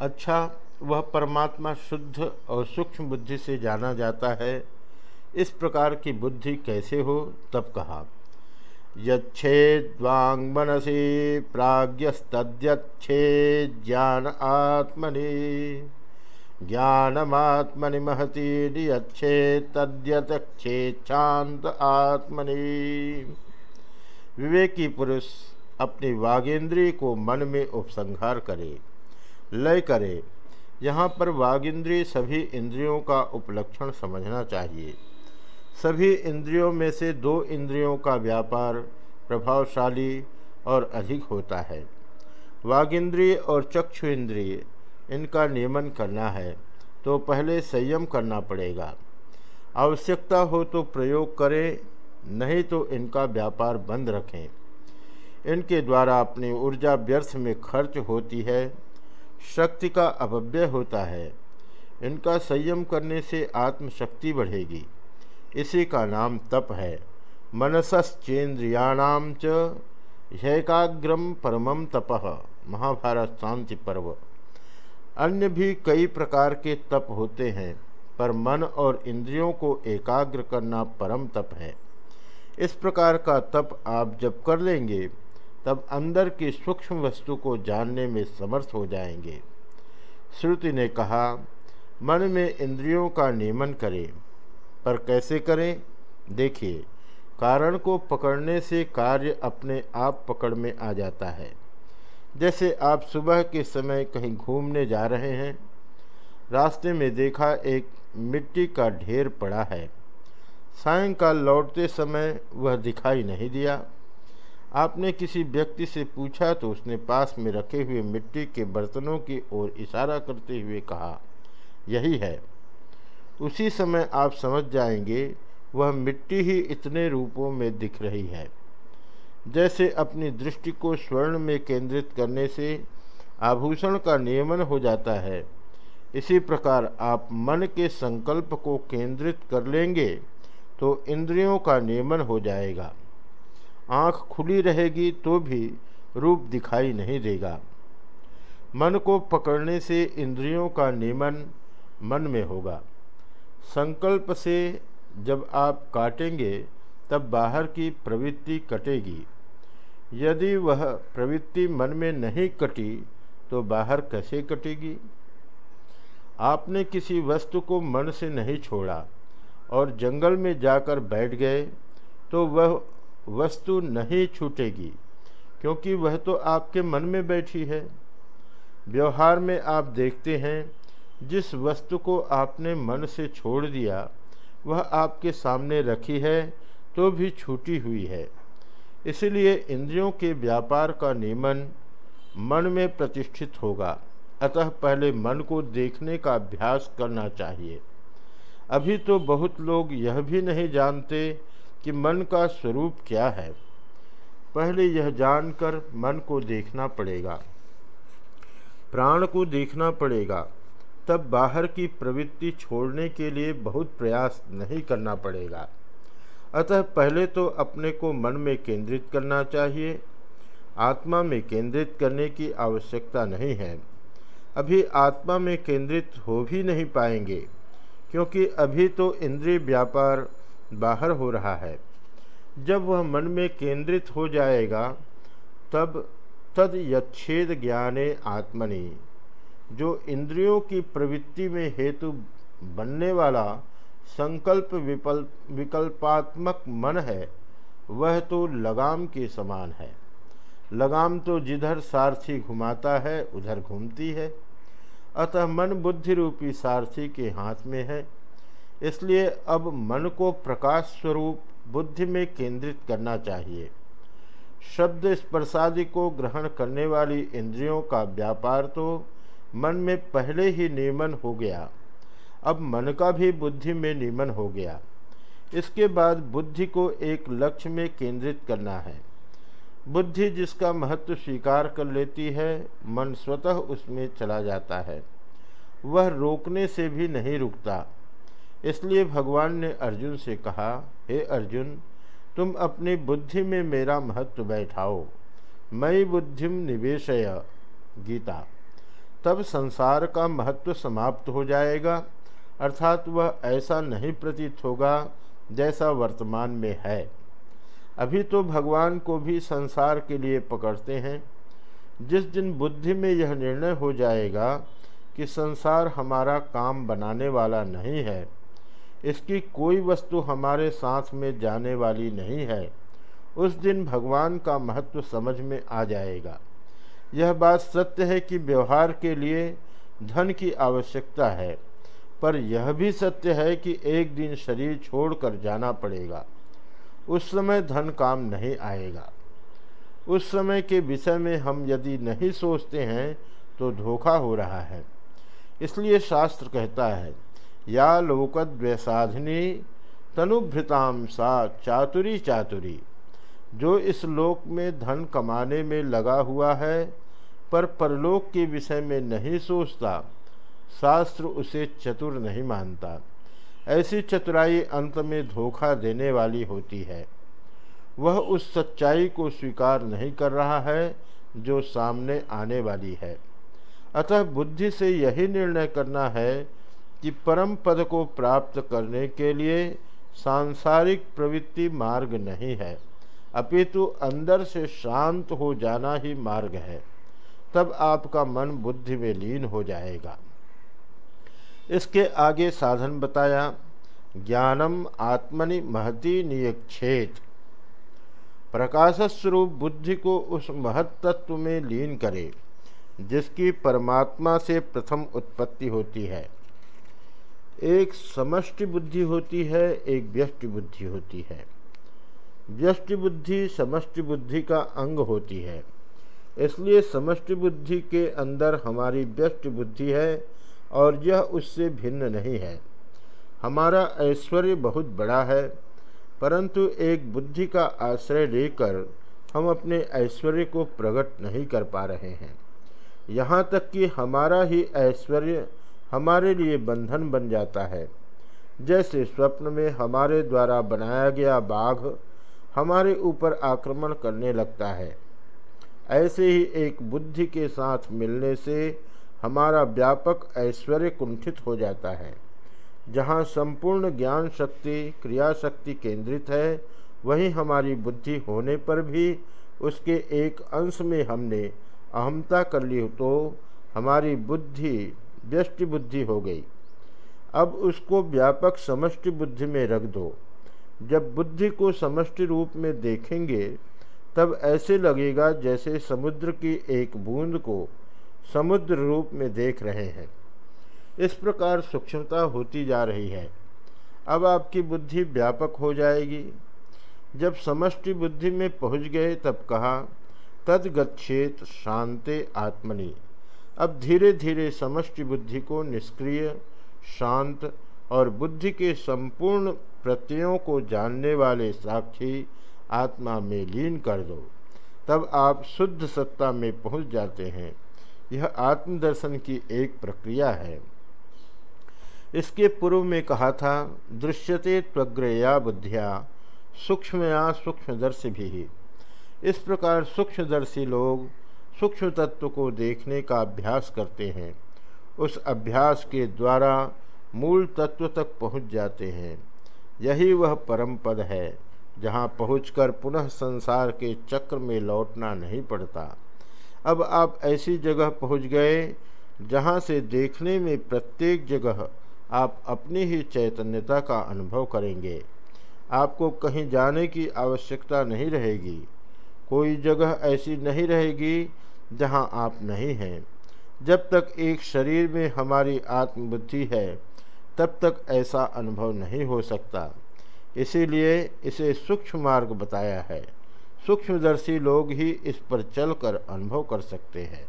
अच्छा वह परमात्मा शुद्ध और सूक्ष्म बुद्धि से जाना जाता है। इस प्रकार की बुद्धि कैसे हो? तब कहा यच्छेद्वांग मनसी प्राज्ञस्तद्यच्छे ज्ञान आत्मनि। ज्ञानमात्मनि महती नियच्छे तद्यतक्षेच्छांत आत्मनि। विवेकी पुरुष अपनी वागेंद्री को मन में उपसंहार करे। लय करे। यहाँ पर वागिंद्री सभी इंद्रियों का उपलक्षण समझना चाहिए। सभी इंद्रियों में से दो इंद्रियों का व्यापार प्रभावशाली और अधिक होता है। वागिंद्रिय और चक्षु इंद्रिय इनका नियमन करना है तो पहले संयम करना पड़ेगा। आवश्यकता हो तो प्रयोग करें, नहीं तो इनका व्यापार बंद रखें। इनके द्वारा अपनी ऊर्जा व्यर्थ में खर्च होती है। शक्ति का अपव्यय होता है। इनका संयम करने से आत्मशक्ति बढ़ेगी। इसी का नाम तप है। मनसश्चेन्द्रियाणाम चैकाग्रम परमम तप। महाभारत शांति पर्व। अन्य भी कई प्रकार के तप होते हैं, पर मन और इंद्रियों को एकाग्र करना परम तप है। इस प्रकार का तप आप जब कर लेंगे तब अंदर की सूक्ष्म वस्तु को जानने में समर्थ हो जाएँगे। श्रुति ने कहा, मन में इंद्रियों का नियमन करें, पर कैसे करें? देखिए, कारण को पकड़ने से कार्य अपने आप पकड़ में आ जाता है। जैसे आप सुबह के समय कहीं घूमने जा रहे हैं, रास्ते में देखा एक मिट्टी का ढेर पड़ा है। सायंकाल लौटते समय वह दिखाई नहीं दिया। आपने किसी व्यक्ति से पूछा तो उसने पास में रखे हुए मिट्टी के बर्तनों की ओर इशारा करते हुए कहा, यही है। उसी समय आप समझ जाएँगे, वह मिट्टी ही इतने रूपों में दिख रही है। जैसे अपनी दृष्टि को स्वर्ण में केंद्रित करने से आभूषण का नियमन हो जाता है, इसी प्रकार आप मन के संकल्प को केंद्रित कर लेंगे तो इंद्रियों का नियमन हो जाएगा। आँख खुली रहेगी तो भी रूप दिखाई नहीं देगा। मन को पकड़ने से इंद्रियों का नियमन मन में होगा। संकल्प से जब आप काटेंगे, तब बाहर की प्रवृत्ति कटेगी। यदि वह प्रवृत्ति मन में नहीं कटी तो बाहर कैसे कटेगी? आपने किसी वस्तु को मन से नहीं छोड़ा और जंगल में जाकर बैठ गए तो वह वस्तु नहीं छूटेगी, क्योंकि वह तो आपके मन में बैठी है। व्यवहार में आप देखते हैं, जिस वस्तु को आपने मन से छोड़ दिया, वह आपके सामने रखी है तो भी छूटी हुई है। इसलिए इंद्रियों के व्यापार का नियमन मन में प्रतिष्ठित होगा। अतः पहले मन को देखने का अभ्यास करना चाहिए। अभी तो बहुत लोग यह भी नहीं जानते कि मन का स्वरूप क्या है। पहले यह जानकर मन को देखना पड़ेगा। प्राण को देखना पड़ेगा। तब बाहर की प्रवृत्ति छोड़ने के लिए बहुत प्रयास नहीं करना पड़ेगा। अतः पहले तो अपने को मन में केंद्रित करना चाहिए। आत्मा में केंद्रित करने की आवश्यकता नहीं है। अभी आत्मा में केंद्रित हो भी नहीं पाएँगे, क्योंकि अभी तो इंद्रिय व्यापार बाहर हो रहा है। जब वह मन में केंद्रित हो जाएगा, तब तद यच्छेद ज्ञाने आत्मनि। जो इंद्रियों की प्रवृत्ति में हेतु बनने वाला संकल्प विकल्प विकल्पात्मक मन है, वह तो लगाम के समान है। लगाम तो जिधर सारथी घुमाता है, उधर घूमती है। अतः मन बुद्धि रूपी सारथी के हाथ में है। इसलिए अब मन को प्रकाश स्वरूप बुद्धि में केंद्रित करना चाहिए। शब्द स्पर्शादि को ग्रहण करने वाली इंद्रियों का व्यापार तो मन में पहले ही नियमन हो गया। अब मन का भी बुद्धि में नियमन हो गया। इसके बाद बुद्धि को एक लक्ष्य में केंद्रित करना है। बुद्धि जिसका महत्व स्वीकार कर लेती है, मन स्वतः उसमें चला जाता है। वह रोकने से भी नहीं रुकता। इसलिए भगवान ने अर्जुन से कहा, हे अर्जुन, तुम अपनी बुद्धि में मेरा महत्व बैठाओ। मई बुद्धिम निवेशय, गीता। तब संसार का महत्व समाप्त हो जाएगा, अर्थात वह ऐसा नहीं प्रतीत होगा जैसा वर्तमान में है। अभी तो भगवान को भी संसार के लिए पकड़ते हैं। जिस दिन बुद्धि में यह निर्णय हो जाएगा कि संसार हमारा काम बनाने वाला नहीं है इसकी कोई वस्तु हमारे साथ में जाने वाली नहीं है। उस दिन भगवान का महत्व समझ में आ जाएगा। यह बात सत्य है कि व्यवहार के लिए धन की आवश्यकता है, पर यह भी सत्य है कि एक दिन शरीर छोड़कर जाना पड़ेगा। उस समय धन काम नहीं आएगा। उस समय के विषय में हम यदि नहीं सोचते हैं तो धोखा हो रहा है। इसलिए शास्त्र कहता है या लोकद्वैसाधनी तनुभृताम सा चातुरी चातुरी। जो इस लोक में धन कमाने में लगा हुआ है, पर परलोक के विषय में नहीं सोचता, शास्त्र उसे चतुर नहीं मानता। ऐसी चतुराई अंत में धोखा देने वाली होती है। वह उस सच्चाई को स्वीकार नहीं कर रहा है, जो सामने आने वाली है। अतः बुद्धि से यही निर्णय करना है कि परम पद को प्राप्त करने के लिए सांसारिक प्रवृत्ति मार्ग नहीं है, अपितु अंदर से शांत हो जाना ही मार्ग है, तब आपका मन बुद्धि में लीन हो जाएगा। इसके आगे साधन बताया, ज्ञानम आत्मनि महती नियक्षेत। प्रकाश स्वरूप बुद्धि को उस महत्त्व में लीन करे, जिसकी परमात्मा से प्रथम उत्पत्ति होती है। एक समष्टि बुद्धि होती है, एक व्यष्टि बुद्धि होती है। व्यष्टि बुद्धि समष्टि बुद्धि का अंग होती है। इसलिए समष्टि बुद्धि के अंदर हमारी व्यष्टि बुद्धि है और यह उससे भिन्न नहीं है। हमारा ऐश्वर्य बहुत बड़ा है, परंतु एक बुद्धि का आश्रय लेकर हम अपने ऐश्वर्य को प्रकट नहीं कर पा रहे हैं। यहाँ तक कि हमारा ही ऐश्वर्य हमारे लिए बंधन बन जाता है। जैसे स्वप्न में हमारे द्वारा बनाया गया बाघ हमारे ऊपर आक्रमण करने लगता है। ऐसे ही एक बुद्धि के साथ मिलने से हमारा व्यापक ऐश्वर्य कुंठित हो जाता है। जहाँ संपूर्ण ज्ञान शक्ति क्रिया शक्ति केंद्रित है, वहीं हमारी बुद्धि होने पर भी उसके एक अंश में हमने अहमता कर ली तो हमारी बुद्धि व्यष्टि बुद्धि हो गई। अब उसको व्यापक समष्टि बुद्धि में रख दो। जब बुद्धि को समष्टि रूप में देखेंगे, तब ऐसे लगेगा जैसे समुद्र की एक बूंद को समुद्र रूप में देख रहे हैं। इस प्रकार सूक्ष्मता होती जा रही है। अब आपकी बुद्धि व्यापक हो जाएगी। जब समष्टि बुद्धि में पहुँच गए, तब कहा तदगछेत शांते आत्मनि। अब धीरे धीरे समष्टि बुद्धि को निष्क्रिय, शांत और बुद्धि के संपूर्ण प्रत्ययों को जानने वाले साक्षी आत्मा में लीन कर दो। तब आप शुद्ध सत्ता में पहुँच जाते हैं। यह आत्मदर्शन की एक प्रक्रिया है। इसके पूर्व में कहा था, दृश्यते त्वग्रया बुद्धिया, सूक्ष्मया सूक्ष्मदर्शी भी इस प्रकार सूक्ष्मदर्शी लोग सूक्ष्म तत्व को देखने का अभ्यास करते हैं। उस अभ्यास के द्वारा मूल तत्व तक पहुँच जाते हैं। यही वह परम पद है, जहाँ पहुंचकर पुनः संसार के चक्र में लौटना नहीं पड़ता। अब आप ऐसी जगह पहुँच गए, जहाँ से देखने में प्रत्येक जगह आप अपनी ही चैतन्यता का अनुभव करेंगे। आपको कहीं जाने की आवश्यकता नहीं रहेगी। कोई जगह ऐसी नहीं रहेगी जहाँ आप नहीं हैं। जब तक एक शरीर में हमारी आत्मबुद्धि है, तब तक ऐसा अनुभव नहीं हो सकता। इसीलिए इसे सूक्ष्म मार्ग बताया है। सूक्ष्मदर्शी लोग ही इस पर चलकर अनुभव कर सकते हैं।